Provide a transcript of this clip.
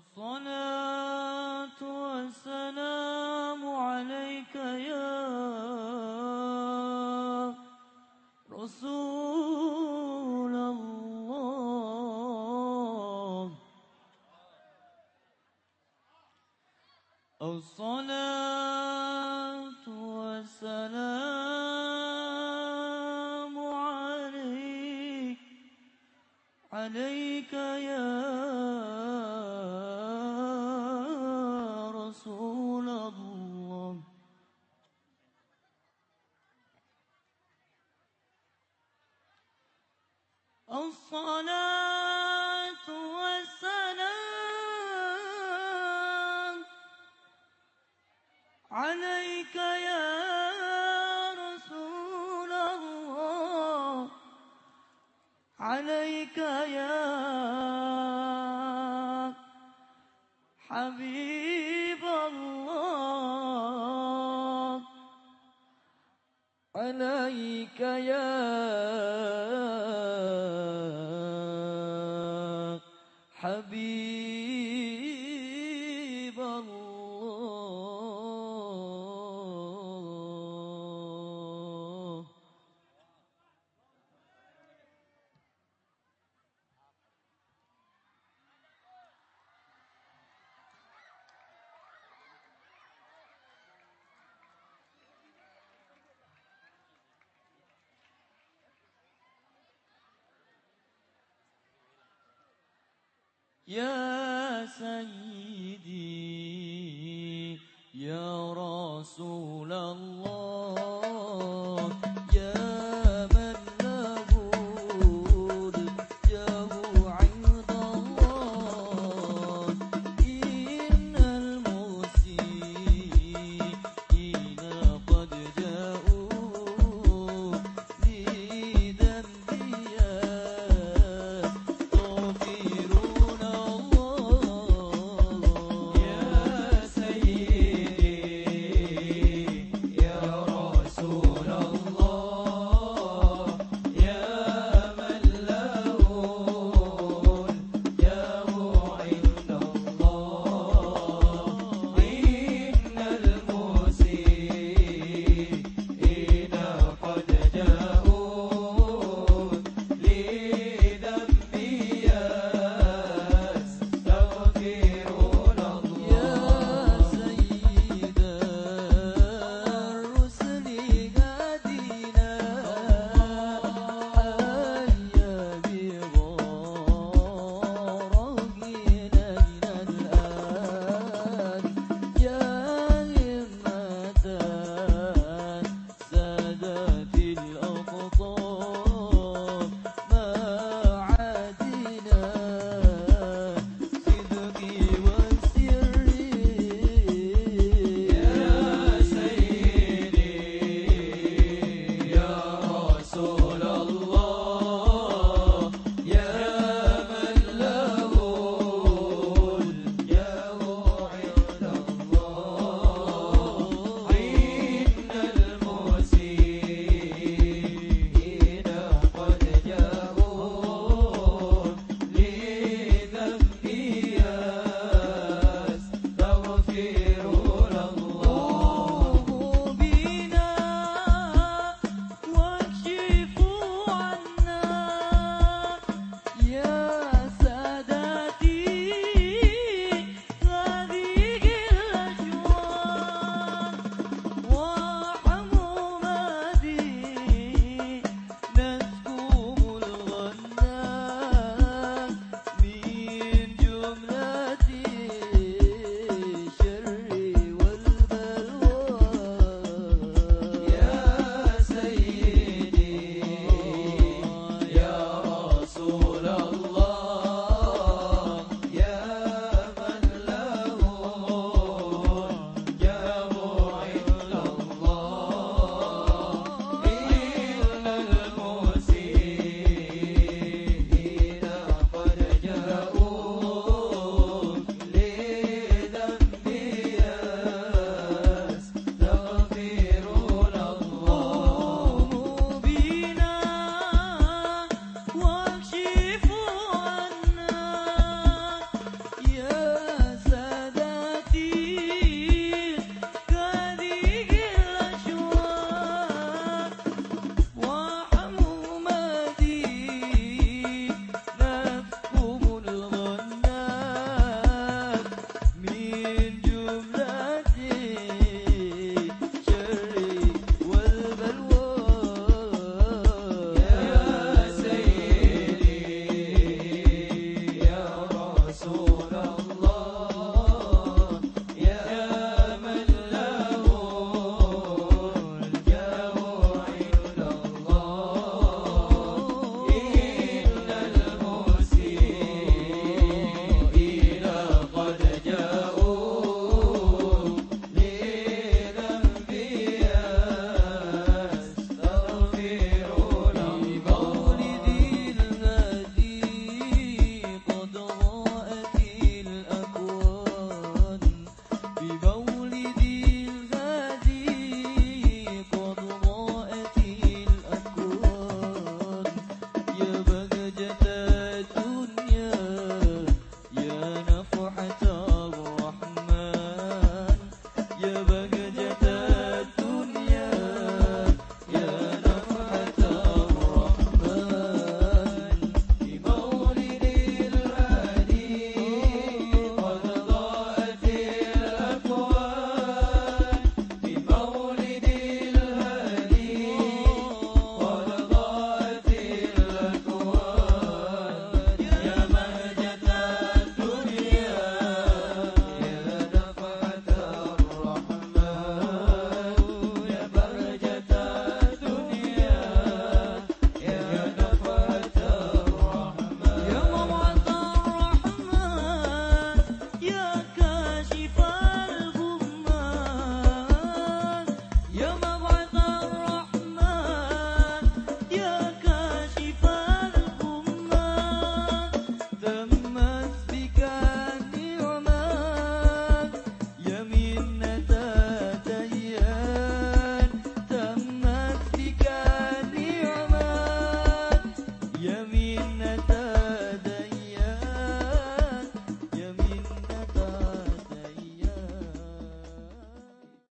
الصلاة والسلام عليك يا رسول الله. الصلاة والسلام عليك عليك يا يا حبيب الله عليك يا حبيب يا سيدي يا رسول الله.